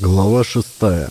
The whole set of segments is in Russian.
Глава шестая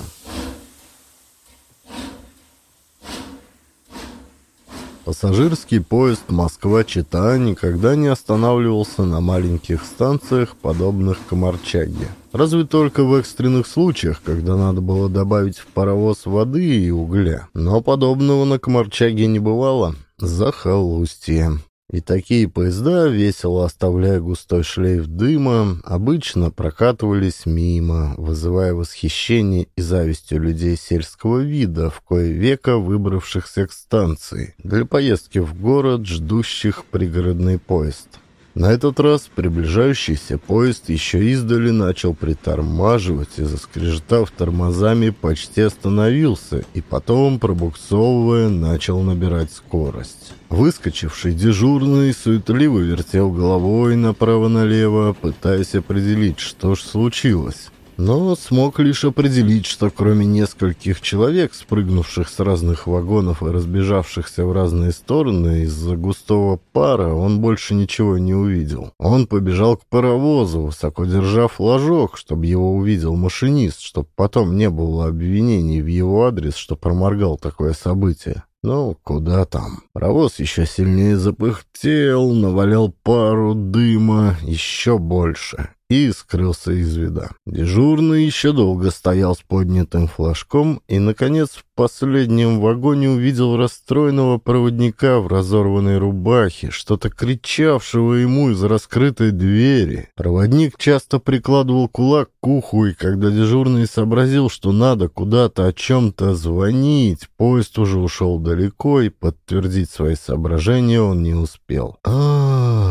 Пассажирский поезд Москва-Чита никогда не останавливался на маленьких станциях, подобных Комарчаге. Разве только в экстренных случаях, когда надо было добавить в паровоз воды и угля. Но подобного на Комарчаге не бывало. Захолустье. И такие поезда, весело оставляя густой шлейф дыма, обычно прокатывались мимо, вызывая восхищение и зависть у людей сельского вида, в кое века выбравшихся к станции, для поездки в город, ждущих пригородный поезд. На этот раз приближающийся поезд еще издали начал притормаживать и, заскрежетав тормозами, почти остановился и потом, пробуксовывая, начал набирать скорость. Выскочивший дежурный суетливо вертел головой направо-налево, пытаясь определить, что ж случилось но смог лишь определить, что кроме нескольких человек, спрыгнувших с разных вагонов и разбежавшихся в разные стороны из-за густого пара, он больше ничего не увидел. Он побежал к паровозу, высоко держа флажок, чтобы его увидел машинист, чтобы потом не было обвинений в его адрес, что проморгал такое событие. Ну, куда там? Паровоз еще сильнее запыхтел, навалял пару дыма, еще больше и скрылся из вида. Дежурный еще долго стоял с поднятым флажком и, наконец, в последнем вагоне увидел расстроенного проводника в разорванной рубахе, что-то кричавшего ему из раскрытой двери. Проводник часто прикладывал кулак к уху, и когда дежурный сообразил, что надо куда-то о чем-то звонить, поезд уже ушел далеко, и подтвердить свои соображения он не успел. а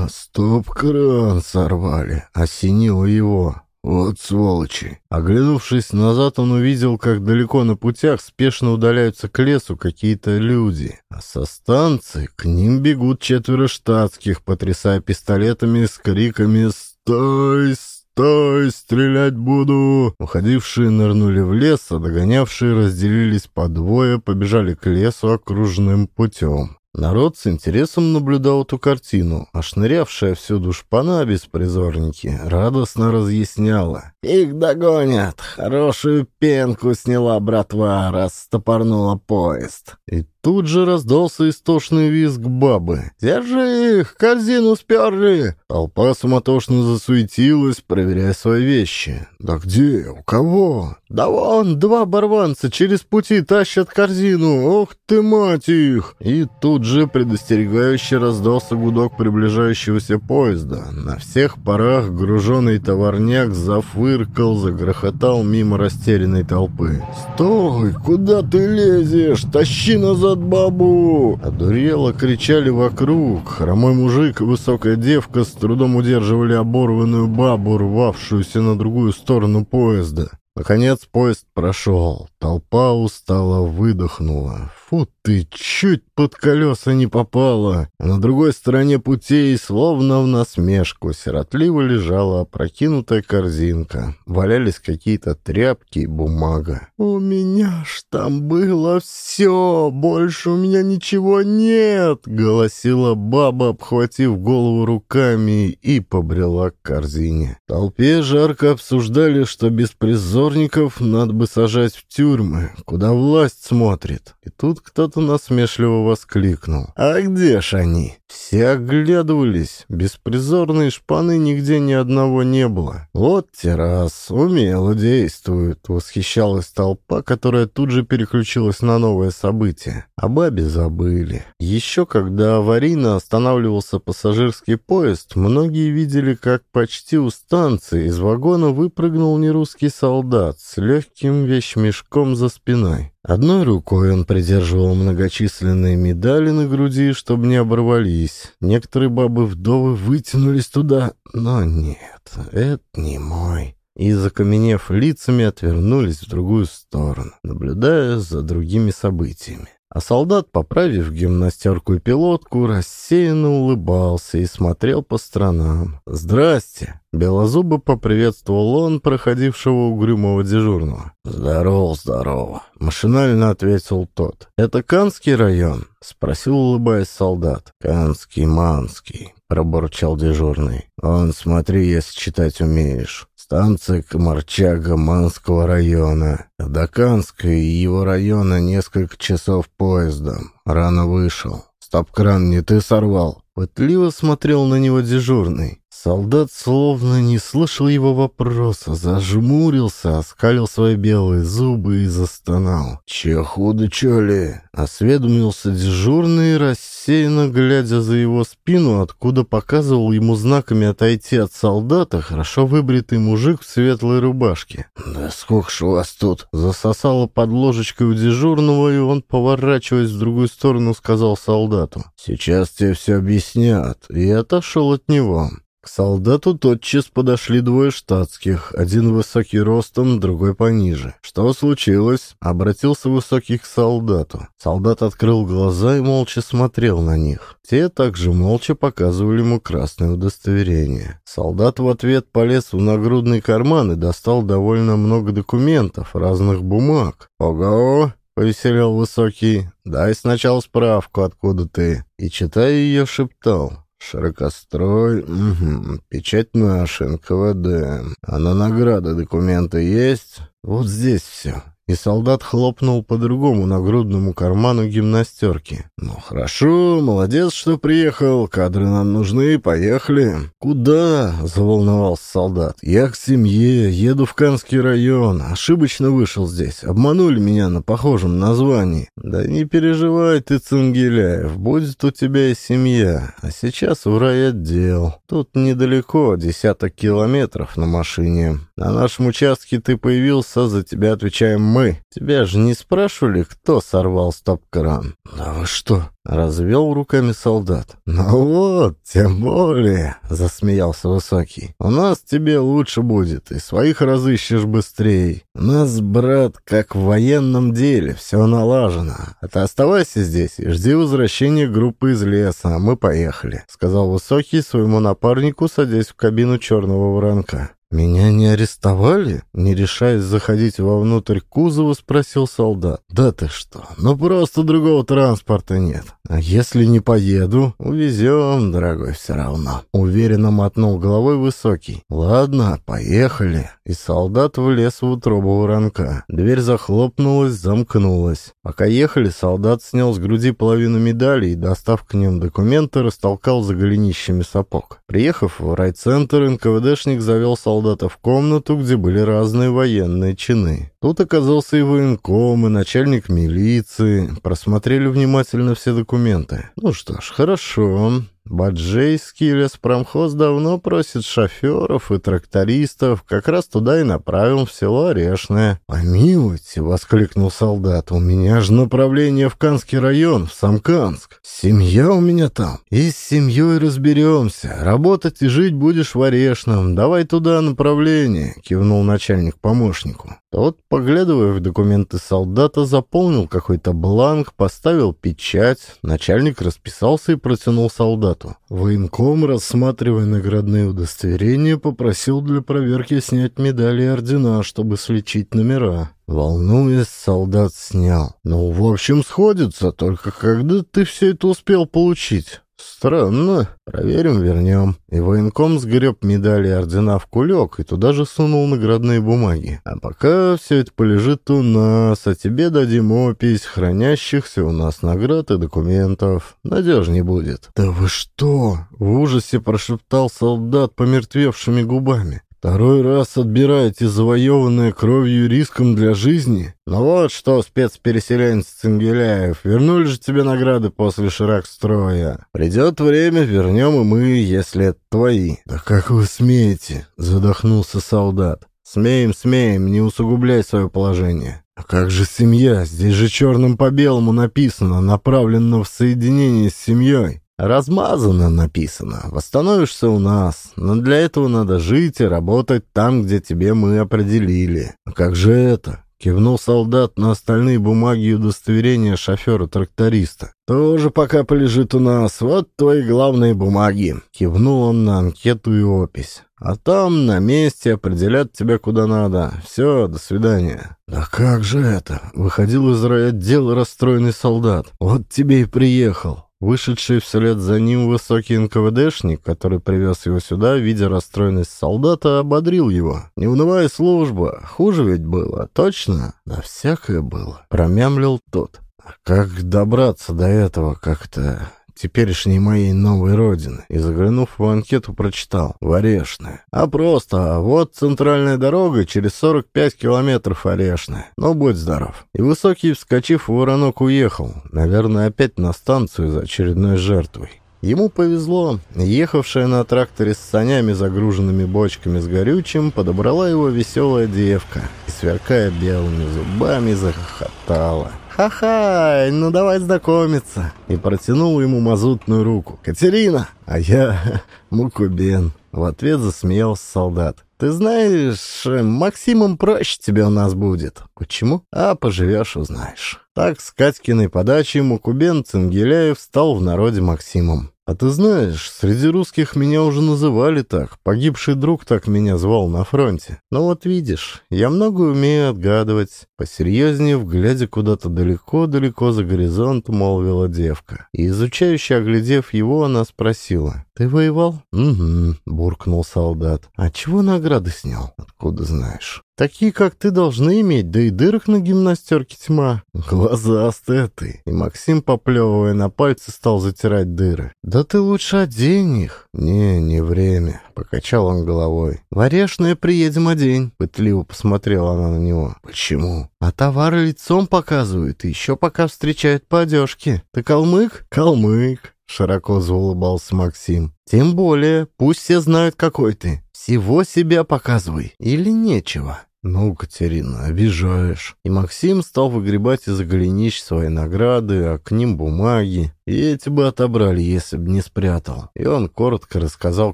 стоп-кран сорвали, осенило его. «Вот сволочи!» Оглянувшись назад, он увидел, как далеко на путях спешно удаляются к лесу какие-то люди. А со станции к ним бегут четверо штатских, потрясая пистолетами с криками «Стой! Стой! Стрелять буду!» Уходившие нырнули в лес, а догонявшие разделились по двое, побежали к лесу окружным путем. Народ с интересом наблюдал эту картину, а шнырявшая всюду шпана беспризорники радостно разъясняла. «Их догонят! Хорошую пенку сняла братва, раз стопорнула поезд!» И тут же раздался истошный визг бабы. «Держи их! Корзину сперли!» Толпа суматошно засуетилась, проверяя свои вещи. «Да где? У кого?» «Да вон, два барванца через пути тащат корзину! Ох ты, мать их!» И тут же предостерегающе раздался гудок приближающегося поезда. На всех парах груженный товарняк зафыркал, загрохотал мимо растерянной толпы. «Стой! Куда ты лезешь? Тащи назад бабу!» Одурело кричали вокруг. Хромой мужик и высокая девка с трудом удерживали оборванную бабу, рвавшуюся на другую сторону поезда. Наконец поезд прошел. Толпа устало выдохнула. Фу ты, чуть под колеса не попала. На другой стороне путей, словно в насмешку, сиротливо лежала опрокинутая корзинка. Валялись какие-то тряпки и бумага. «У меня ж там было все, больше у меня ничего нет!» — голосила баба, обхватив голову руками и побрела к корзине. В толпе жарко обсуждали, что беспризорников надо бы сажать в тюрьмы, куда власть смотрит. И тут кто-то насмешливо воскликнул. «А где ж они?» Все оглядывались. Беспризорной шпаны нигде ни одного не было. «Вот террас, умело действует», — восхищалась толпа, которая тут же переключилась на новое событие. О бабе забыли. Еще когда аварийно останавливался пассажирский поезд, многие видели, как почти у станции из вагона выпрыгнул нерусский солдат с легким вещмешком за спиной. Одной рукой он придерживал многочисленные медали на груди, чтобы не оборвались. Некоторые бабы-вдовы вытянулись туда, но нет, это не мой. И, закаменев лицами, отвернулись в другую сторону, наблюдая за другими событиями. А солдат, поправив гимнастерку и пилотку, рассеянно улыбался и смотрел по сторонам. «Здрасте!» Белозубо поприветствовал он проходившего угрюмого дежурного. «Здорово, здорово!» — машинально ответил тот. «Это Канский район?» — Спросил, улыбаясь солдат. «Канский, манский», — пробурчал дежурный. «Он, смотри, если читать умеешь. Станция Комарчага Манского района. До Канска и его района несколько часов поездом. Рано вышел. Стоп-кран не ты сорвал?» Пытливо смотрел на него дежурный. Солдат словно не слышал его вопроса, зажмурился, оскалил свои белые зубы и застонал. «Че худо, че ли?» Осведомился дежурный, рассеянно глядя за его спину, откуда показывал ему знаками отойти от солдата хорошо выбритый мужик в светлой рубашке. «Да сколько ж у вас тут?» Засосало под ложечкой у дежурного, и он, поворачиваясь в другую сторону, сказал солдату. «Сейчас тебе все объяснят», и отошел от него. К солдату тотчас подошли двое штатских, один высокий ростом, другой пониже. «Что случилось?» — обратился высокий к солдату. Солдат открыл глаза и молча смотрел на них. Те также молча показывали ему красное удостоверение. Солдат в ответ полез в нагрудный карман и достал довольно много документов, разных бумаг. «Ого!» — повеселел Высокий. «Дай сначала справку, откуда ты». И, читая ее, шептал. Широкострой, угу. печать наша, НКВД. А на награды документы есть? Вот здесь все и солдат хлопнул по другому нагрудному карману гимнастерки. «Ну хорошо, молодец, что приехал, кадры нам нужны, поехали». «Куда?» — заволновался солдат. «Я к семье, еду в Канский район, ошибочно вышел здесь, обманули меня на похожем названии». «Да не переживай ты, Цангеляев, будет у тебя и семья, а сейчас в райотдел. Тут недалеко, десяток километров на машине. На нашем участке ты появился, за тебя отвечаем мы». Тебя же не спрашивали, кто сорвал стоп-кран?» «Да вы что?» — развел руками солдат. «Ну вот, тем более», — засмеялся Высокий. «У нас тебе лучше будет, и своих разыщешь быстрее. У нас, брат, как в военном деле, все налажено. А ты оставайся здесь и жди возвращения группы из леса, а мы поехали», — сказал Высокий своему напарнику, садясь в кабину черного воронка. «Меня не арестовали?» Не решаясь заходить вовнутрь кузова, спросил солдат. «Да ты что? Ну просто другого транспорта нет. А если не поеду? Увезем, дорогой, все равно». Уверенно мотнул головой высокий. «Ладно, поехали». И солдат влез в утробу воронка. Дверь захлопнулась, замкнулась. Пока ехали, солдат снял с груди половину медали и, достав к ним документы, растолкал за голенищами сапог. Приехав в райцентр, НКВДшник завел солдат солдата в комнату, где были разные военные чины. Тут оказался и военком, и начальник милиции. Просмотрели внимательно все документы. Ну что ж, хорошо. Баджейский леспромхоз давно просит шоферов и трактористов, как раз туда и направим в село Орешное. «Помилуйте!» — воскликнул солдат. «У меня же направление в Канский район, в Самканск. Семья у меня там. И с семьей разберемся. Работать и жить будешь в Орешном. Давай туда направление», — кивнул начальник помощнику. Тот, поглядывая в документы солдата, заполнил какой-то бланк, поставил печать. Начальник расписался и протянул солдату. Военком, рассматривая наградные удостоверения, попросил для проверки снять медали и ордена, чтобы сличить номера. Волнуясь, солдат снял. «Ну, в общем, сходится, только когда ты все это успел получить?» «Странно. Проверим, вернем». И военком сгреб медали и ордена в кулек и туда же сунул наградные бумаги. «А пока все это полежит у нас, а тебе дадим опись хранящихся у нас наград и документов. Надежней будет». «Да вы что?» — в ужасе прошептал солдат помертвевшими губами. Второй раз отбираете завоеванное кровью риском для жизни? Ну вот что, спецпереселенец Цангеляев, вернули же тебе награды после ширак-строя. Придет время, вернем и мы, если это твои. Да как вы смеете? Задохнулся солдат. Смеем, смеем, не усугубляй свое положение. А как же семья? Здесь же черным по белому написано, направлено в соединение с семьей. Размазано написано. Восстановишься у нас. Но для этого надо жить и работать там, где тебе мы определили. А как же это? Кивнул солдат на остальные бумаги и удостоверения шофера-тракториста. «Тоже пока полежит у нас. Вот твои главные бумаги». Кивнул он на анкету и опись. «А там на месте определят тебя куда надо. Все, до свидания». «Да как же это?» — выходил из райотдела расстроенный солдат. «Вот тебе и приехал». Вышедший вслед за ним высокий НКВДшник, который привез его сюда, видя расстроенность солдата, ободрил его. «Не унывай, служба, хуже ведь было, точно?» «Да всякое было», — промямлил тот. «А как добраться до этого как-то теперешней моей новой родины, и, заглянув в анкету, прочитал «Орешная». А просто, вот центральная дорога, через 45 километров Орешная. Ну, будь здоров. И Высокий, вскочив в воронок, уехал. Наверное, опять на станцию за очередной жертвой. Ему повезло. Ехавшая на тракторе с санями, загруженными бочками с горючим, подобрала его веселая девка и, сверкая белыми зубами, захохотала. «Ха-ха, ну давай знакомиться!» И протянул ему мазутную руку. «Катерина!» А я Мукубен. В ответ засмеялся солдат. «Ты знаешь, Максимом проще тебе у нас будет». «Почему?» «А поживешь, узнаешь». Так с Катькиной подачей Мукубен Цангеляев стал в народе Максимом. «А ты знаешь, среди русских меня уже называли так. Погибший друг так меня звал на фронте. Ну вот видишь, я много умею отгадывать». Посерьезнее, глядя куда-то далеко-далеко за горизонт, молвила девка. И, изучающе оглядев его, она спросила. «Ты воевал?» «Угу», — буркнул солдат. «А чего награды снял?» «Откуда знаешь?» Такие, как ты, должны иметь, да и дырок на гимнастерке тьма. Глазастая ты. И Максим, поплевывая на пальцы, стал затирать дыры. Да ты лучше одень их. Не, не время. Покачал он головой. В Орешное приедем одень. Пытливо посмотрела она на него. Почему? А товары лицом показывают, и еще пока встречают по одежке. Ты калмык? Калмык. Широко заулыбался Максим. «Тем более, пусть все знают, какой ты. Всего себя показывай. Или нечего?» «Ну, Катерина, обижаешь». И Максим стал выгребать из голенищ свои награды, а к ним бумаги. И эти бы отобрали, если бы не спрятал. И он коротко рассказал,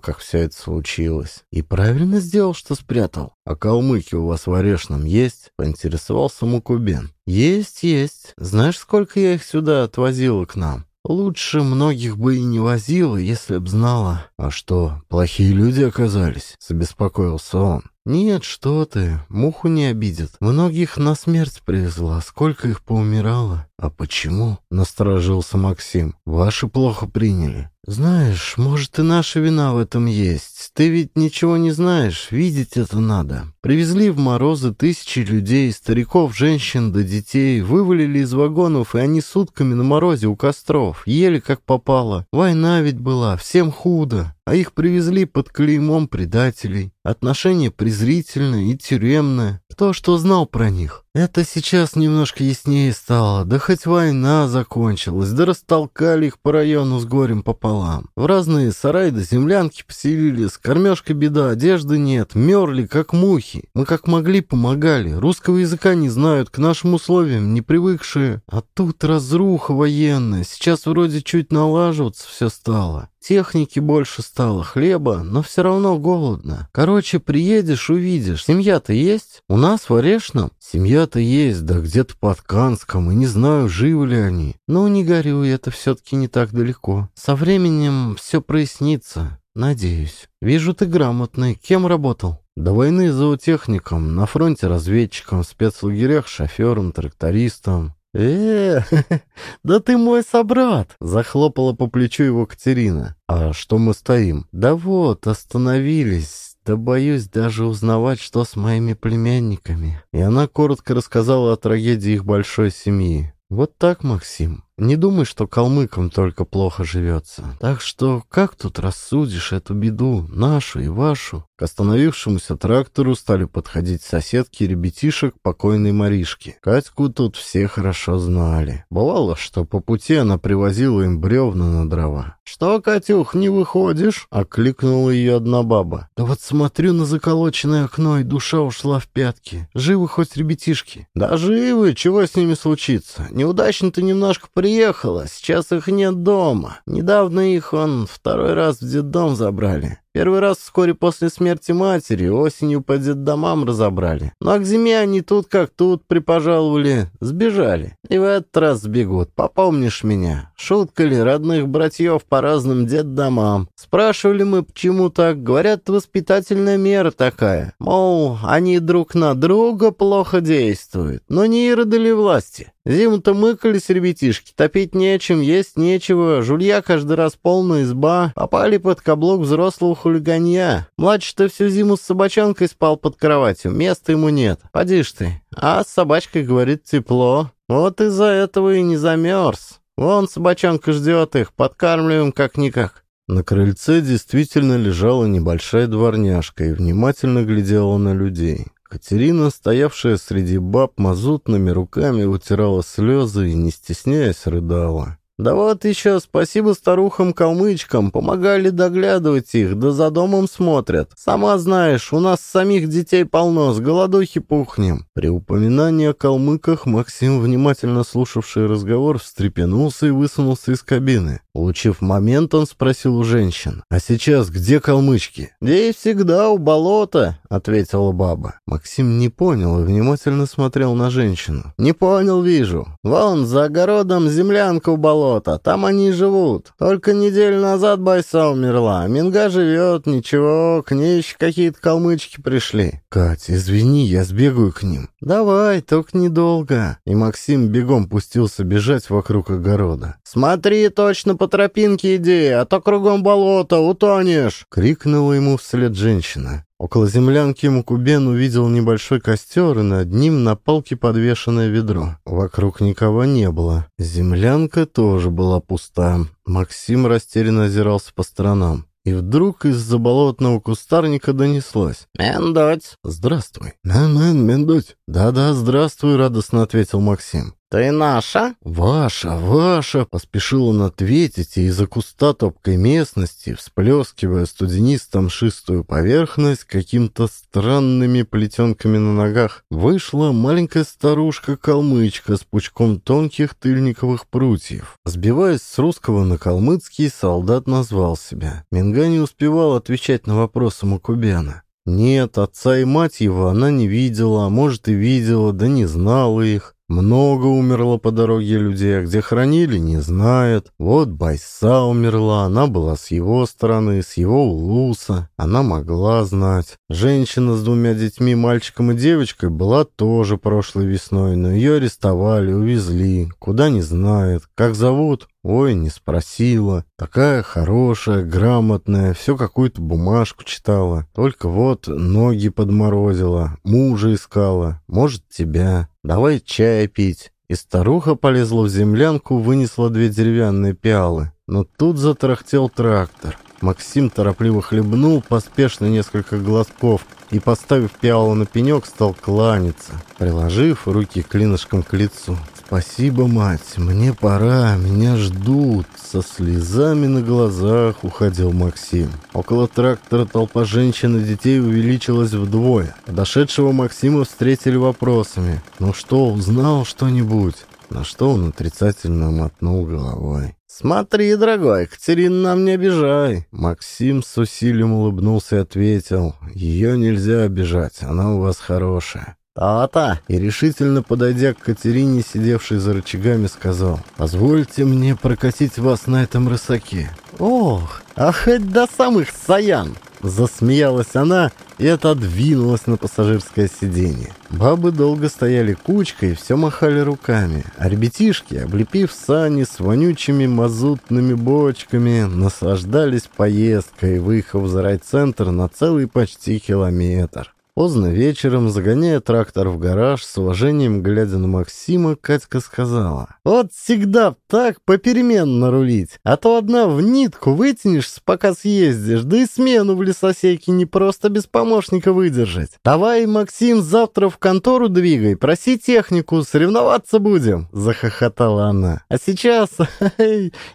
как все это случилось. И правильно сделал, что спрятал. «А калмыки у вас в Орешном есть?» — поинтересовался Мукубен. «Есть, есть. Знаешь, сколько я их сюда отвозила к нам?» Лучше многих бы и не возила, если б знала. А что, плохие люди оказались? Забеспокоился он. «Нет, что ты, муху не обидят. Многих на смерть привезла, сколько их поумирало». «А почему?» — насторожился Максим. «Ваши плохо приняли». «Знаешь, может, и наша вина в этом есть. Ты ведь ничего не знаешь, видеть это надо. Привезли в морозы тысячи людей, стариков, женщин да детей, вывалили из вагонов, и они сутками на морозе у костров, ели как попало. Война ведь была, всем худо а их привезли под клеймом предателей. Отношение презрительное и тюремное. Кто что знал про них? Это сейчас немножко яснее стало. Да хоть война закончилась, да растолкали их по району с горем пополам. В разные сараи да землянки поселились, кормежка беда, одежды нет, мерли, как мухи. Мы как могли помогали, русского языка не знают, к нашим условиям не привыкшие. А тут разруха военная, сейчас вроде чуть налаживаться все стало. Техники больше стало, хлеба, но все равно голодно. Короче, приедешь, увидишь. Семья-то есть? У нас в Орешном? Семья-то есть, да где-то под Канском, и не знаю, живы ли они. Но не горюй, это все-таки не так далеко. Со временем все прояснится, надеюсь. Вижу, ты грамотный. Кем работал? До войны зоотехником, на фронте разведчиком, в спецлагерях шофером, трактористом. Э да ты мой собрат!» — захлопала по плечу его Катерина. «А что мы стоим?» «Да вот, остановились. Да боюсь даже узнавать, что с моими племянниками». И она коротко рассказала о трагедии их большой семьи. «Вот так, Максим. Не думай, что калмыкам только плохо живется. Так что как тут рассудишь эту беду, нашу и вашу? К остановившемуся трактору стали подходить соседки ребятишек покойной Маришки. Катьку тут все хорошо знали. Бывало, что по пути она привозила им бревна на дрова. «Что, Катюх, не выходишь?» — окликнула ее одна баба. «Да вот смотрю на заколоченное окно, и душа ушла в пятки. Живы хоть ребятишки?» «Да живы, чего с ними случится? Неудачно ты немножко приехал приехала, сейчас их нет дома. Недавно их он второй раз в детдом забрали. Первый раз вскоре после смерти матери, осенью по детдомам разобрали. Ну а к зиме они тут как тут припожаловали, сбежали. И в этот раз сбегут, попомнишь меня. Шутка ли, родных братьев по разным детдомам. Спрашивали мы, почему так, говорят, воспитательная мера такая. Мол, они друг на друга плохо действуют. Но не ироды ли власти? Зиму-то мыкались ребятишки, топить нечем, есть нечего, жулья каждый раз полная изба, попали под каблук взрослого хулиганья. Младший-то всю зиму с собачонкой спал под кроватью, места ему нет. Поди ж ты. А с собачкой, говорит, тепло. Вот из-за этого и не замерз. Вон собачонка ждет их, подкармливаем как-никак. На крыльце действительно лежала небольшая дворняжка и внимательно глядела на людей. Катерина, стоявшая среди баб, мазутными руками утирала слезы и, не стесняясь, рыдала. Да вот еще спасибо старухам-калмычкам, помогали доглядывать их, да за домом смотрят. Сама знаешь, у нас самих детей полно, с голодухи пухнем. При упоминании о калмыках Максим, внимательно слушавший разговор, встрепенулся и высунулся из кабины. Улучив момент, он спросил у женщин. «А сейчас где калмычки?» «Здесь всегда у болота», — ответила баба. Максим не понял и внимательно смотрел на женщину. «Не понял, вижу. Вон, за огородом землянка у болота, там они и живут. Только неделю назад Байса умерла, Минга живет, ничего, к ней еще какие-то калмычки пришли». «Катя, извини, я сбегаю к ним». «Давай, только недолго». И Максим бегом пустился бежать вокруг огорода. «Смотри, точно по тропинке иди, а то кругом болото, утонешь!» — крикнула ему вслед женщина. Около землянки Мукубен увидел небольшой костер, и над ним на палке подвешенное ведро. Вокруг никого не было. Землянка тоже была пуста. Максим растерянно озирался по сторонам. И вдруг из-за болотного кустарника донеслось. «Мендоть!» «Здравствуй!» «Мен-мен, Мендоть!» «Да-да, здравствуй!» — радостно ответил Максим. «Ты наша?» «Ваша, ваша!» — поспешил он ответить, и из-за куста топкой местности, всплескивая студенистом шистую поверхность каким-то странными плетенками на ногах, вышла маленькая старушка-калмычка с пучком тонких тыльниковых прутьев. Сбиваясь с русского на калмыцкий, солдат назвал себя. Минга не успевал отвечать на вопросы Макубяна. Нет, отца и мать его она не видела, а может и видела, да не знала их. Много умерло по дороге людей, а где хранили, не знает. Вот Байса умерла, она была с его стороны, с его улуса. Она могла знать. Женщина с двумя детьми, мальчиком и девочкой, была тоже прошлой весной, но ее арестовали, увезли. Куда не знает. Как зовут? Ой, не спросила. Такая хорошая, грамотная, все какую-то бумажку читала. Только вот ноги подморозила, мужа искала, может, тебя. Давай чай пить». И старуха полезла в землянку, вынесла две деревянные пиалы. Но тут затрахтел трактор. Максим торопливо хлебнул поспешно несколько глазков и, поставив пиалу на пенек, стал кланяться, приложив руки клинышком к лицу. «Спасибо, мать, мне пора, меня ждут». Со слезами на глазах уходил Максим. Около трактора толпа женщин и детей увеличилась вдвое. Подошедшего Максима встретили вопросами. «Ну что, узнал что-нибудь?» На что он отрицательно мотнул головой. «Смотри, дорогой, Катерина нам не обижай!» Максим с усилием улыбнулся и ответил. «Ее нельзя обижать, она у вас хорошая». «То-то!» И решительно подойдя к Катерине, сидевшей за рычагами, сказал, «Позвольте мне прокатить вас на этом рысаке». «Ох, а хоть до самых Саян!» Засмеялась она и отодвинулась на пассажирское сиденье. Бабы долго стояли кучкой и все махали руками, а ребятишки, облепив сани с вонючими мазутными бочками, наслаждались поездкой, выехав за райцентр на целый почти километр. Поздно вечером, загоняя трактор в гараж, с уважением глядя на Максима, Катька сказала. «Вот всегда так попеременно рулить, а то одна в нитку вытянешься, пока съездишь, да и смену в лесосеке не просто без помощника выдержать. Давай, Максим, завтра в контору двигай, проси технику, соревноваться будем», — захохотала она. «А сейчас,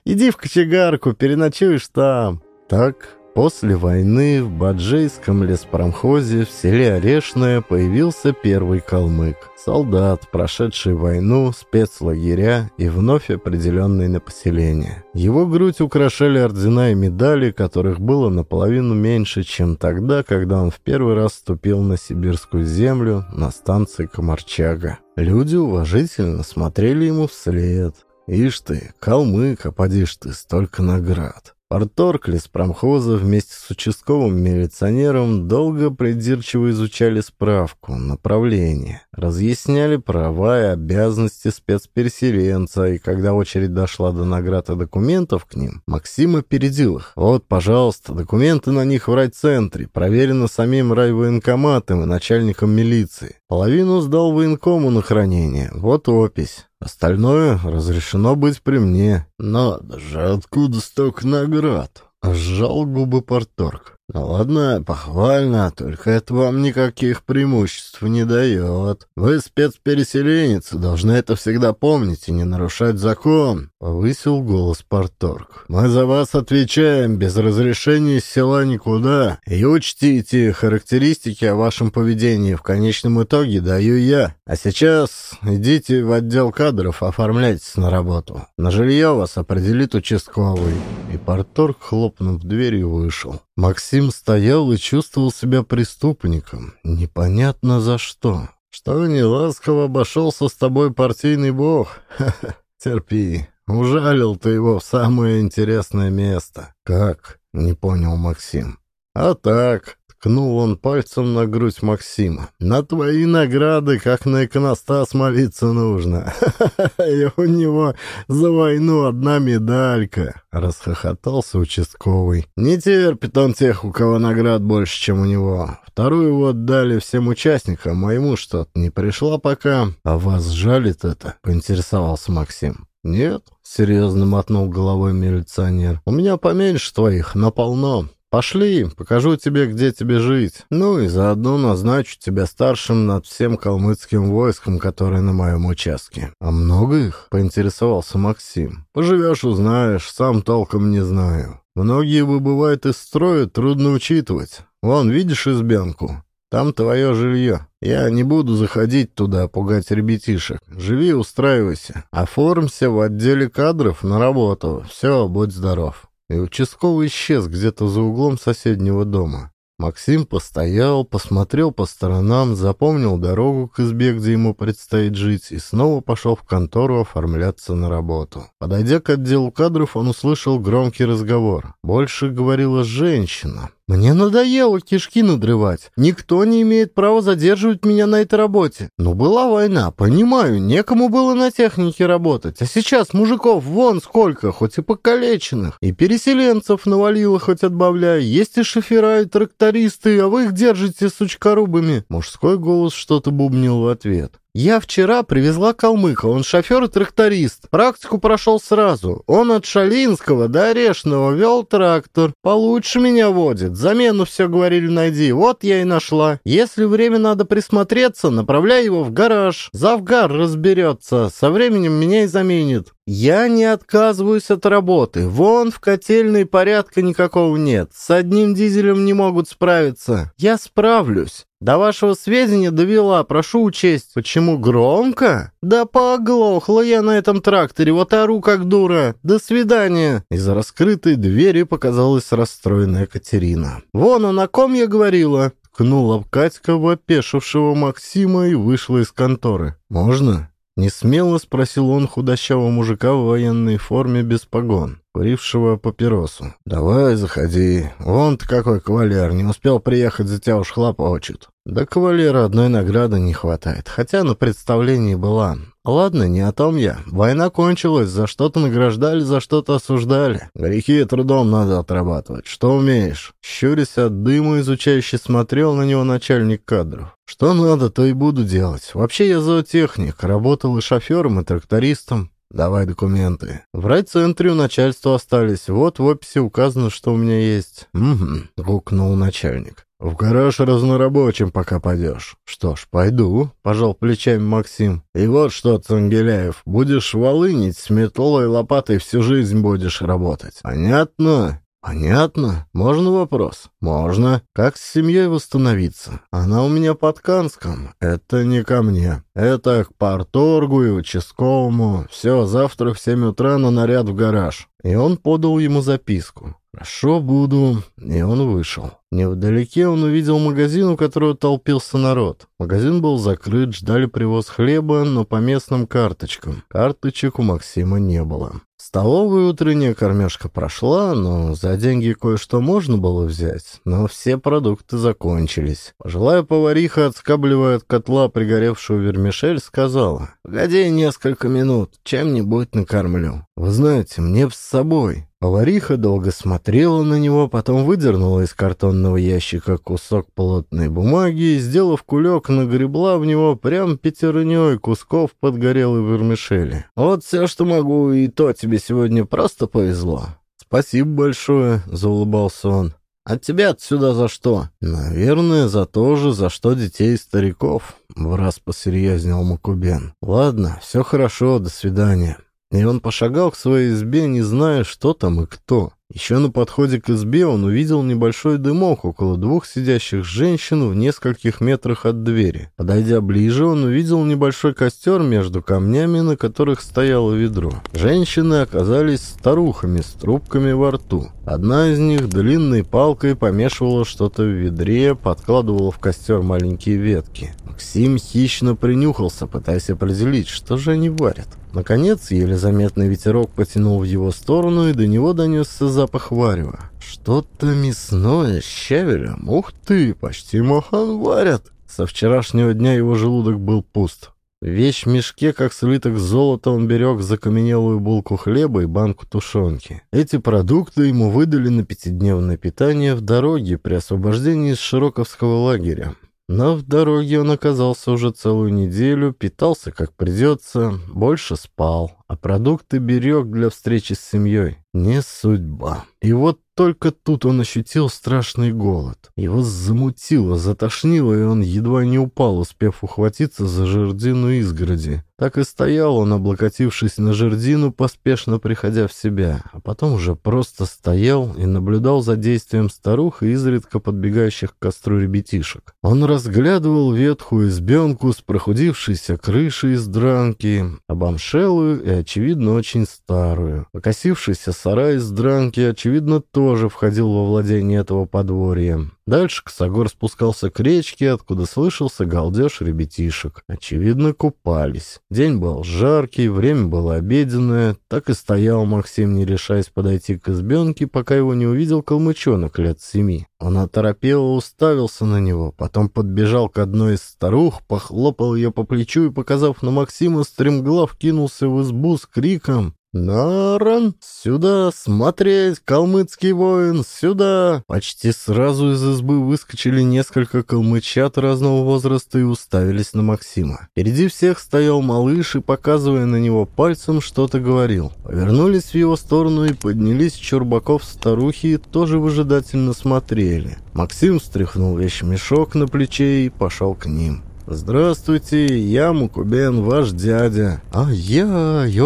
иди в кочегарку, переночуешь там». Так После войны в Баджейском леспромхозе в селе Орешное появился первый калмык. Солдат, прошедший войну, спецлагеря и вновь определенный на поселение. Его грудь украшали ордена и медали, которых было наполовину меньше, чем тогда, когда он в первый раз ступил на сибирскую землю на станции Комарчага. Люди уважительно смотрели ему вслед. «Ишь ты, калмык, а поди ж ты, столько наград!» Порторг леспромхоза вместе с участковым милиционером долго придирчиво изучали справку, направление, разъясняли права и обязанности спецпереселенца, и когда очередь дошла до наград и документов к ним, Максим опередил их. «Вот, пожалуйста, документы на них в райцентре, проверено самим райвоенкоматом и начальником милиции. Половину сдал военкому на хранение, вот опись». Остальное разрешено быть при мне. Надо же, откуда столько наград? Сжал губы порторг. Ну ладно, похвально, только это вам никаких преимуществ не дает. Вы спецпереселенец, должны это всегда помнить и не нарушать закон. Повысил голос Порторг. Мы за вас отвечаем, без разрешения из села никуда. И учтите, характеристики о вашем поведении в конечном итоге даю я. А сейчас идите в отдел кадров, оформляйтесь на работу. На жилье вас определит участковый. И Порторг, хлопнув дверью, вышел. Максим стоял и чувствовал себя преступником. Непонятно за что. Что не ласково обошелся с тобой партийный бог? Ха-ха, терпи. Ужалил ты его в самое интересное место. Как? Не понял Максим. А так, Ткнул он пальцем на грудь Максима. «На твои награды, как на иконостас, молиться нужно. И у него за войну одна медалька!» Расхохотался участковый. «Не терпит он тех, у кого наград больше, чем у него. Вторую вот дали всем участникам, а ему что-то не пришла пока. А вас жалит это?» — поинтересовался Максим. «Нет», — серьезно мотнул головой милиционер. «У меня поменьше твоих, но полно. Пошли, покажу тебе, где тебе жить. Ну и заодно назначу тебя старшим над всем калмыцким войском, которое на моем участке. А много их? Поинтересовался Максим. Поживешь, узнаешь, сам толком не знаю. Многие выбывают из строя, трудно учитывать. Вон, видишь избенку? Там твое жилье. Я не буду заходить туда, пугать ребятишек. Живи, устраивайся. Оформься в отделе кадров на работу. Все, будь здоров и участковый исчез где-то за углом соседнего дома. Максим постоял, посмотрел по сторонам, запомнил дорогу к избе, где ему предстоит жить, и снова пошел в контору оформляться на работу. Подойдя к отделу кадров, он услышал громкий разговор. Больше говорила женщина. Мне надоело кишки надрывать. Никто не имеет права задерживать меня на этой работе. Ну, была война, понимаю, некому было на технике работать. А сейчас мужиков вон сколько, хоть и покалеченных. И переселенцев навалило хоть отбавляй. Есть и шофера, и трактористы, а вы их держите сучкорубами. Мужской голос что-то бубнил в ответ. «Я вчера привезла калмыка, он шофер и тракторист. Практику прошел сразу. Он от Шалинского до Орешного вел трактор. Получше меня водит. Замену все говорили найди. Вот я и нашла. Если время надо присмотреться, направляй его в гараж. Завгар разберется. Со временем меня и заменит. «Я не отказываюсь от работы. Вон в котельной порядка никакого нет. С одним дизелем не могут справиться. Я справлюсь. До вашего сведения довела, прошу учесть. Почему громко? Да поглохла я на этом тракторе, вот ору как дура. До свидания. Из раскрытой двери показалась расстроенная Катерина. Вон он, о ком я говорила. Ткнула Катька в опешившего Максима и вышла из конторы. «Можно?» Несмело спросил он худощавого мужика в военной форме без погон, курившего папиросу. «Давай, заходи. Вон какой кавалер, не успел приехать, за тебя уж хлопочет». Да кавалера одной награды не хватает, хотя на представлении была. Ладно, не о том я. Война кончилась, за что-то награждали, за что-то осуждали. Грехи трудом надо отрабатывать. Что умеешь? Щурясь от дыма, изучающий смотрел на него начальник кадров. Что надо, то и буду делать. Вообще я зоотехник, работал и шофером, и трактористом. «Давай документы». В райцентре у начальства остались. Вот в описи указано, что у меня есть. «Угу», — гукнул начальник. «В гараж разнорабочим пока пойдешь». «Что ж, пойду», — пожал плечами Максим. «И вот что, Цангеляев, будешь волынить с метлой и лопатой всю жизнь будешь работать». «Понятно?» «Понятно. Можно вопрос?» «Можно. Как с семьей восстановиться? Она у меня под Канском. Это не ко мне. Это к парторгу и участковому. Все, завтра в семь утра на наряд в гараж». И он подал ему записку. «Хорошо, буду». И он вышел. Невдалеке он увидел магазин, у которого толпился народ. Магазин был закрыт, ждали привоз хлеба, но по местным карточкам. Карточек у Максима не было. Столовая утренняя кормежка прошла, но за деньги кое-что можно было взять, но все продукты закончились. Пожилая повариха, отскабливая от котла пригоревшую вермишель, сказала, «Погоди несколько минут, чем-нибудь накормлю. Вы знаете, мне с собой». Повариха долго смотрела на него, потом выдернула из картонного ящика кусок плотной бумаги и, сделав кулек, нагребла в него прям пятерней кусков подгорелой вермишели. «Вот все, что могу, и то тебе сегодня просто повезло». «Спасибо большое», — заулыбался он. «От тебя отсюда за что?» «Наверное, за то же, за что детей и стариков», — в раз посерьезнел Макубен. «Ладно, все хорошо, до свидания». И он пошагал к своей избе, не зная, что там и кто. Еще на подходе к избе он увидел небольшой дымок около двух сидящих женщин в нескольких метрах от двери. Подойдя ближе, он увидел небольшой костер между камнями, на которых стояло ведро. Женщины оказались старухами с трубками во рту. Одна из них длинной палкой помешивала что-то в ведре, подкладывала в костер маленькие ветки. Максим хищно принюхался, пытаясь определить, что же они варят. Наконец, еле заметный ветерок потянул в его сторону, и до него донесся запах варева. Что-то мясное с щавелем. Ух ты, почти махан варят. Со вчерашнего дня его желудок был пуст. Вещь в мешке, как слиток золота, он берег закаменелую булку хлеба и банку тушенки. Эти продукты ему выдали на пятидневное питание в дороге при освобождении из Широковского лагеря. Но в дороге он оказался уже целую неделю, питался как придется, больше спал, а продукты берег для встречи с семьей. Не судьба. И вот только тут он ощутил страшный голод. Его замутило, затошнило, и он едва не упал, успев ухватиться за жердину изгороди. Так и стоял он, облокотившись на жердину, поспешно приходя в себя, а потом уже просто стоял и наблюдал за действием старух и изредка подбегающих к костру ребятишек. Он разглядывал ветхую избенку с прохудившейся крышей из дранки, обомшелую и, очевидно, очень старую. Покосившийся сарай из дранки, очевидно, тоже входил во владение этого подворья. Дальше Косогор спускался к речке, откуда слышался галдеж ребятишек. Очевидно, купались. День был жаркий, время было обеденное. Так и стоял Максим, не решаясь подойти к избенке, пока его не увидел калмычонок лет семи. Он оторопело уставился на него, потом подбежал к одной из старух, похлопал ее по плечу и, показав на Максима, стремглав кинулся в избу с криком «Наран! Сюда! Смотреть! Калмыцкий воин! Сюда!» Почти сразу из избы выскочили несколько калмычат разного возраста и уставились на Максима. Впереди всех стоял малыш и, показывая на него пальцем, что-то говорил. Повернулись в его сторону и поднялись Чурбаков старухи и тоже выжидательно смотрели. Максим встряхнул вещмешок на плече и пошел к ним. «Здравствуйте, я Мукубен, ваш дядя». «Ай-яй-ой-ой!»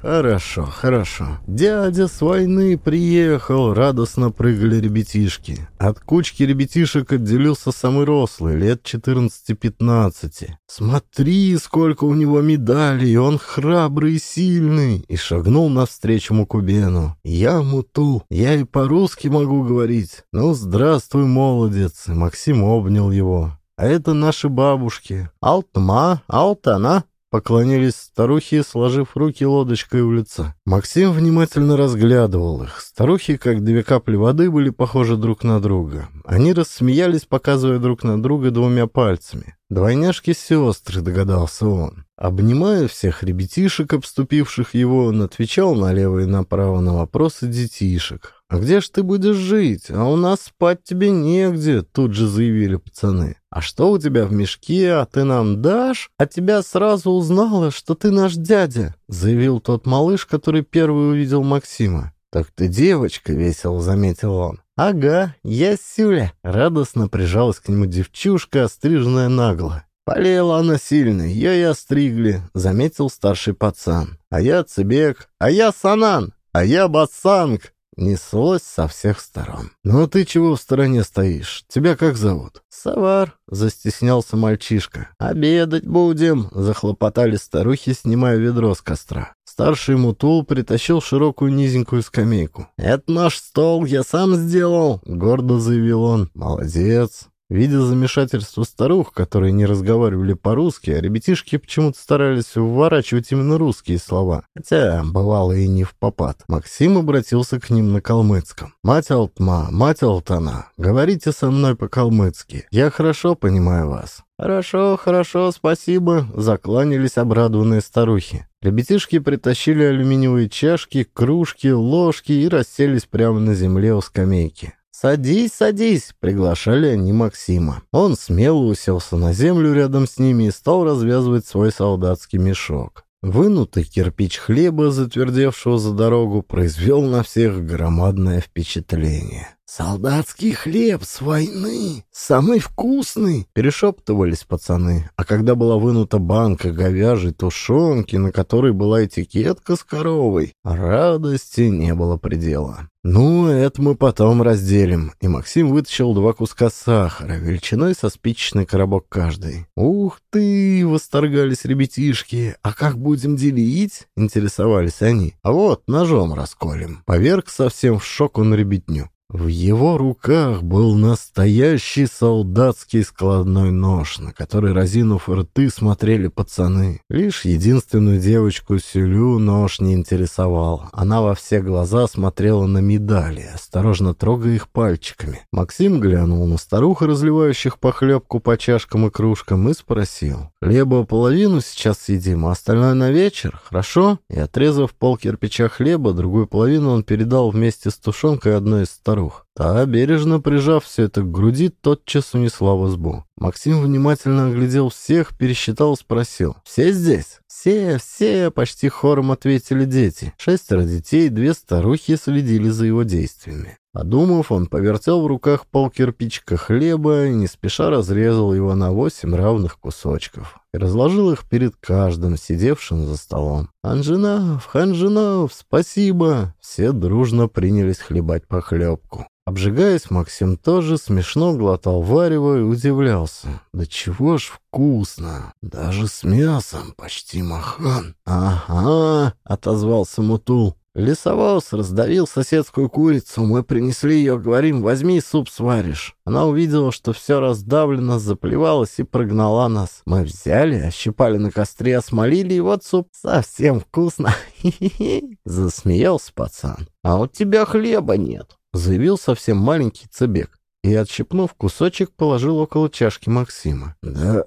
«Хорошо, хорошо. Дядя с войны приехал», — радостно прыгали ребятишки. От кучки ребятишек отделился самый рослый, лет 14-15. «Смотри, сколько у него медалей, он храбрый и сильный!» И шагнул навстречу Мукубену. «Я Муту, я и по-русски могу говорить. Ну, здравствуй, молодец!» Максим обнял его. А это наши бабушки. Алтма, Алтана. Поклонились старухи, сложив руки лодочкой у лица. Максим внимательно разглядывал их. Старухи, как две капли воды, были похожи друг на друга. Они рассмеялись, показывая друг на друга двумя пальцами. «Двойняшки-сестры», — догадался он. Обнимая всех ребятишек, обступивших его, он отвечал налево и направо на вопросы детишек. «А где ж ты будешь жить? А у нас спать тебе негде», — тут же заявили пацаны. «А что у тебя в мешке? А ты нам дашь? А тебя сразу узнала, что ты наш дядя», — заявил тот малыш, который первый увидел Максима. «Так ты девочка», — весело заметил он. «Ага, я Сюля», — радостно прижалась к нему девчушка, остриженная нагло. «Болела она сильно, ее и остригли», — заметил старший пацан. «А я Цебек, а я Санан, а я Басанг, неслось со всех сторон. «Ну а ты чего в стороне стоишь? Тебя как зовут?» «Савар», — застеснялся мальчишка. «Обедать будем», — захлопотали старухи, снимая ведро с костра. Старший Мутул притащил широкую низенькую скамейку. «Это наш стол, я сам сделал», — гордо заявил он. «Молодец». Видя замешательство старух, которые не разговаривали по-русски, а ребятишки почему-то старались вворачивать именно русские слова, хотя бывало и не в попад, Максим обратился к ним на калмыцком. «Мать Алтма, мать Алтана, говорите со мной по-калмыцки, я хорошо понимаю вас». «Хорошо, хорошо, спасибо», — закланялись обрадованные старухи. Ребятишки притащили алюминиевые чашки, кружки, ложки и расселись прямо на земле у скамейки. «Садись, садись!» — приглашали они Максима. Он смело уселся на землю рядом с ними и стал развязывать свой солдатский мешок. Вынутый кирпич хлеба, затвердевшего за дорогу, произвел на всех громадное впечатление. «Солдатский хлеб с войны! Самый вкусный!» — перешептывались пацаны. А когда была вынута банка говяжьей тушенки, на которой была этикетка с коровой, радости не было предела. «Ну, это мы потом разделим». И Максим вытащил два куска сахара, величиной со спичечный коробок каждый. «Ух ты!» — восторгались ребятишки. «А как будем делить?» — интересовались они. «А вот, ножом расколем». Поверг совсем в шок он ребятню. В его руках был настоящий солдатский складной нож, на который, разинув рты, смотрели пацаны. Лишь единственную девочку Сюлю нож не интересовал. Она во все глаза смотрела на медали, осторожно трогая их пальчиками. Максим глянул на старух, разливающих похлебку по чашкам и кружкам, и спросил. «Хлеба половину сейчас съедим, а остальное на вечер, хорошо?» И отрезав пол кирпича хлеба, другую половину он передал вместе с тушенкой одной из старух старух. Та, бережно прижав все это к груди, тотчас унесла в избу. Максим внимательно оглядел всех, пересчитал, спросил. «Все здесь?» «Все, все!» — почти хором ответили дети. Шестеро детей, две старухи следили за его действиями. Подумав, он повертел в руках пол кирпичка хлеба и не спеша разрезал его на восемь равных кусочков и разложил их перед каждым, сидевшим за столом. «Анжинов, Ханжинов, спасибо!» Все дружно принялись хлебать похлебку. Обжигаясь, Максим тоже смешно глотал варево и удивлялся. «Да чего ж вкусно! Даже с мясом почти махан!» «Ага!» — отозвался Мутул. Лесовоз раздавил соседскую курицу. Мы принесли ее, говорим, возьми суп сваришь. Она увидела, что все раздавлено, заплевалась и прогнала нас. Мы взяли, ощипали на костре, осмолили, и вот суп совсем вкусно. Засмеялся пацан. А у тебя хлеба нет, заявил совсем маленький Цебек. И, отщипнув кусочек, положил около чашки Максима. «Да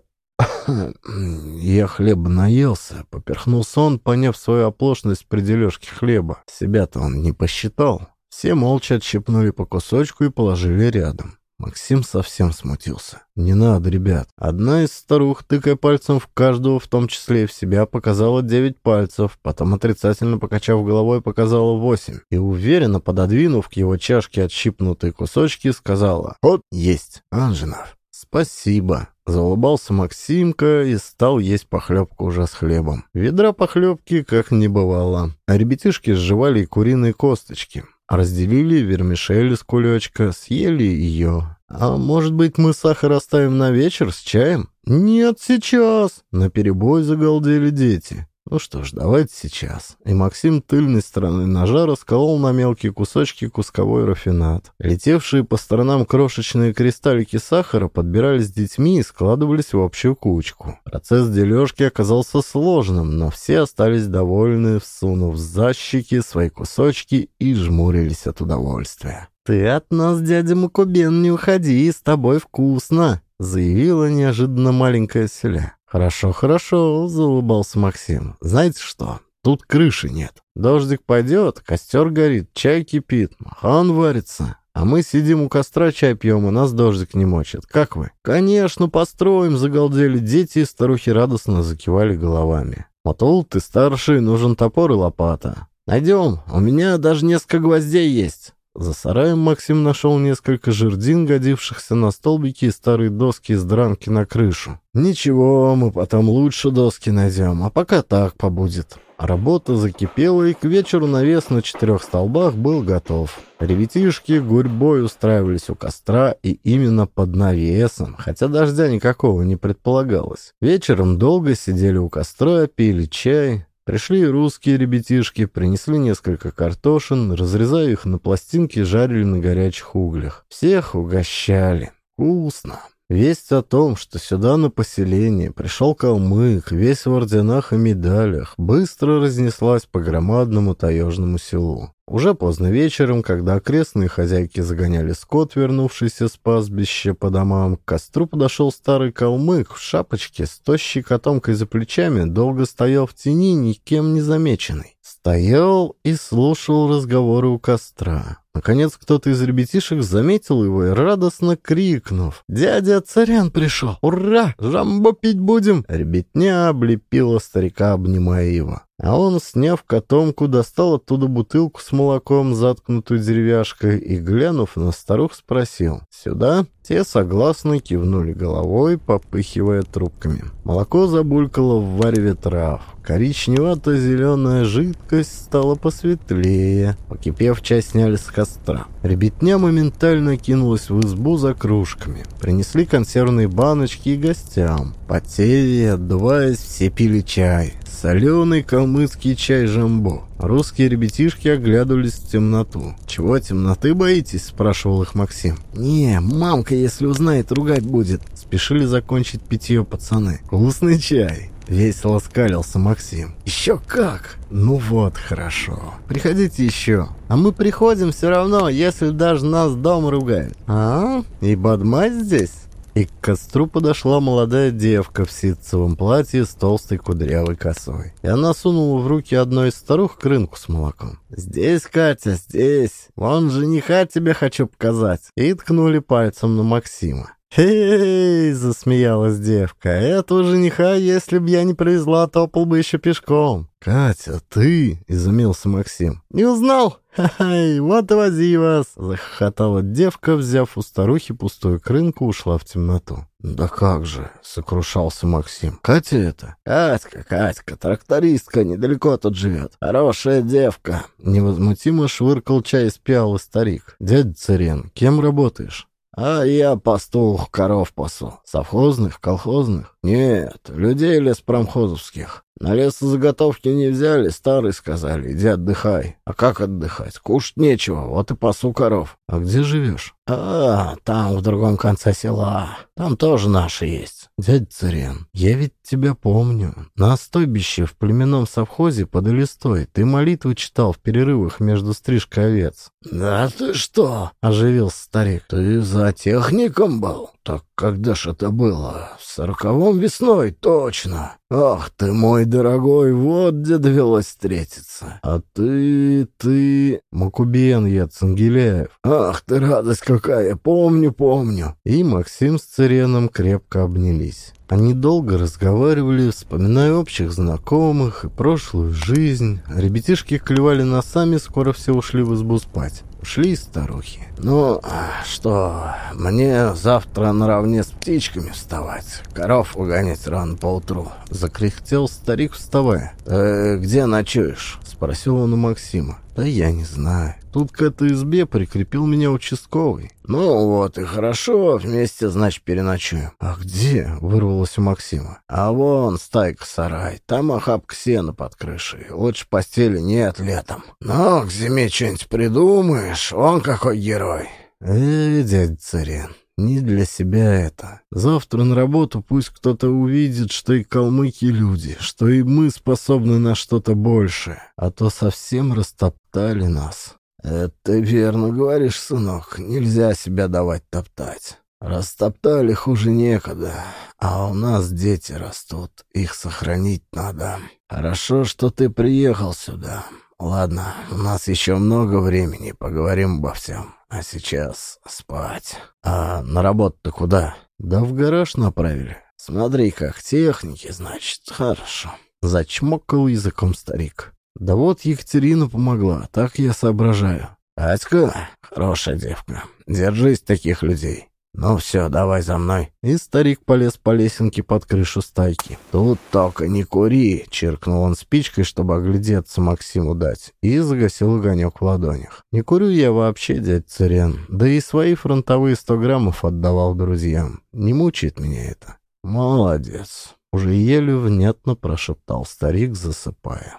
Я хлеба наелся, поперхнулся он, поняв свою оплошность при дележке хлеба. Себя-то он не посчитал. Все молча отщипнули по кусочку и положили рядом. Максим совсем смутился. «Не надо, ребят». Одна из старух, тыкая пальцем в каждого, в том числе и в себя, показала девять пальцев, потом отрицательно покачав головой, показала восемь. И уверенно пододвинув к его чашке отщипнутые кусочки, сказала «Вот, есть, Анжинов». «Спасибо», — заулыбался Максимка и стал есть похлебку уже с хлебом. Ведра похлебки как не бывало. А ребятишки сживали куриные косточки. Разделили вермишель из кулечка, съели ее. «А может быть, мы сахар оставим на вечер с чаем?» «Нет, сейчас!» — наперебой загалдели дети. Ну что ж, давайте сейчас. И Максим тыльной стороной ножа расколол на мелкие кусочки кусковой рафинат. Летевшие по сторонам крошечные кристаллики сахара подбирались детьми и складывались в общую кучку. Процесс дележки оказался сложным, но все остались довольны, всунув за щеки свои кусочки и жмурились от удовольствия. «Ты от нас, дядя Макубен, не уходи, с тобой вкусно!» Заявила неожиданно маленькая селя. «Хорошо, хорошо», — заулыбался Максим. «Знаете что? Тут крыши нет. Дождик пойдет, костер горит, чай кипит, махан варится. А мы сидим у костра, чай пьем, и нас дождик не мочит. Как вы?» «Конечно, построим», — загалдели дети, и старухи радостно закивали головами. «Мотол, ты старший, нужен топор и лопата. Найдем, у меня даже несколько гвоздей есть. За сараем Максим нашел несколько жердин, годившихся на столбики и старые доски из дранки на крышу. «Ничего, мы потом лучше доски найдем, а пока так побудет». Работа закипела, и к вечеру навес на четырех столбах был готов. Ребятишки гурьбой устраивались у костра, и именно под навесом, хотя дождя никакого не предполагалось. Вечером долго сидели у костра, пили чай. Пришли русские ребятишки, принесли несколько картошин, разрезая их на пластинки, жарили на горячих углях. Всех угощали. Вкусно. Весть о том, что сюда на поселение пришел калмык, весь в орденах и медалях, быстро разнеслась по громадному таежному селу. Уже поздно вечером, когда окрестные хозяйки загоняли скот, вернувшийся с пастбища по домам, к костру подошел старый калмык в шапочке с тощей котомкой за плечами, долго стоял в тени, никем не замеченный. Стоял и слушал разговоры у костра. Наконец кто-то из ребятишек заметил его и радостно крикнув «Дядя Царян пришел! Ура! Жамбо пить будем!» Ребятня облепила старика, обнимая его. А он, сняв котомку, достал оттуда бутылку с молоком, заткнутую деревяшкой, и, глянув на старух, спросил «Сюда?» Те согласно кивнули головой, попыхивая трубками. Молоко забулькало в вареве трав. Коричневато-зеленая жидкость стала посветлее. Покипев, часть сняли с костра. Ребятня моментально кинулась в избу за кружками. Принесли консервные баночки и гостям. Потели, отдуваясь, все пили чай. Соленый калмыцкий чай жамбо. Русские ребятишки оглядывались в темноту. «Чего темноты боитесь?» – спрашивал их Максим. «Не, мамка, если узнает, ругать будет». Спешили закончить питье пацаны. «Вкусный чай». Весело скалился Максим. «Еще как!» «Ну вот, хорошо. Приходите еще. А мы приходим все равно, если даже нас дом ругают». «А? И бадмать здесь?» И к костру подошла молодая девка в ситцевом платье с толстой кудрявой косой. И она сунула в руки одной из старух крынку с молоком. «Здесь, Катя, здесь! Вон жениха тебе хочу показать!» И ткнули пальцем на Максима. «Эй!» — засмеялась девка. «Этого жениха, если б я не привезла, топал бы еще пешком». «Катя, ты?» — изумился Максим. «Не узнал? Ха-хай, вот и вози вас!» — захохотала девка, взяв у старухи пустую крынку, ушла в темноту. «Да как же!» — сокрушался Максим. «Катя это?» «Катька, Катька, трактористка, недалеко тут живет. Хорошая девка!» Невозмутимо швыркал чай из пиалы старик. «Дядя Царен, кем работаешь?» А я пастух коров пасу. Совхозных, колхозных? Нет, людей леспромхозовских. На лесозаготовки не взяли, старые сказали, иди отдыхай. А как отдыхать? Кушать нечего, вот и пасу коров. А где живешь? А, там, в другом конце села. Там тоже наши есть. Дядя Царен, я ведь тебя помню. На стойбище в племенном совхозе под Элистой ты молитву читал в перерывах между стрижкой овец. Да ты что? Оживился старик. Ты за техником был? Так когда ж это было? В сороковом весной, точно. Ах ты мой дорогой, вот где довелось встретиться. А ты, ты... Макубен я, Цангеляев. Ах ты радость какая, помню, помню. И Максим с Цареном крепко обнялись. Они долго разговаривали, вспоминая общих знакомых и прошлую жизнь. Ребятишки клевали носами, скоро все ушли в избу спать. Ушли старухи. «Ну, что, мне завтра наравне с птичками вставать, коров угонять рано поутру», — закряхтел старик, вставая. «Э, «Где ночуешь?» — спросил он у Максима. «Да я не знаю. Тут к этой избе прикрепил меня участковый». «Ну вот и хорошо, вместе, значит, переночуем». «А где?» — вырвалось у Максима. «А вон стайка-сарай, там охапка сена под крышей. Лучше постели нет летом. Но к зиме что-нибудь придумаешь, он какой герой». «Эй, дядя Царин, не для себя это. Завтра на работу пусть кто-то увидит, что и калмыки люди, что и мы способны на что-то большее, а то совсем растоптали нас. Это верно говоришь, сынок, нельзя себя давать топтать. Растоптали хуже некогда, а у нас дети растут, их сохранить надо. Хорошо, что ты приехал сюда. Ладно, у нас еще много времени, поговорим обо всем. А сейчас спать. А на работу-то куда? Да в гараж направили. Смотри, как техники, значит. Хорошо. Зачмокал языком старик. Да вот Екатерина помогла, так я соображаю. «Катька, хорошая девка, держись таких людей. «Ну все, давай за мной». И старик полез по лесенке под крышу стайки. «Тут только не кури!» — чиркнул он спичкой, чтобы оглядеться Максиму дать, и загасил огонек в ладонях. «Не курю я вообще, дядь Царен, да и свои фронтовые сто граммов отдавал друзьям. Не мучает меня это». «Молодец!» — уже еле внятно прошептал старик, засыпая.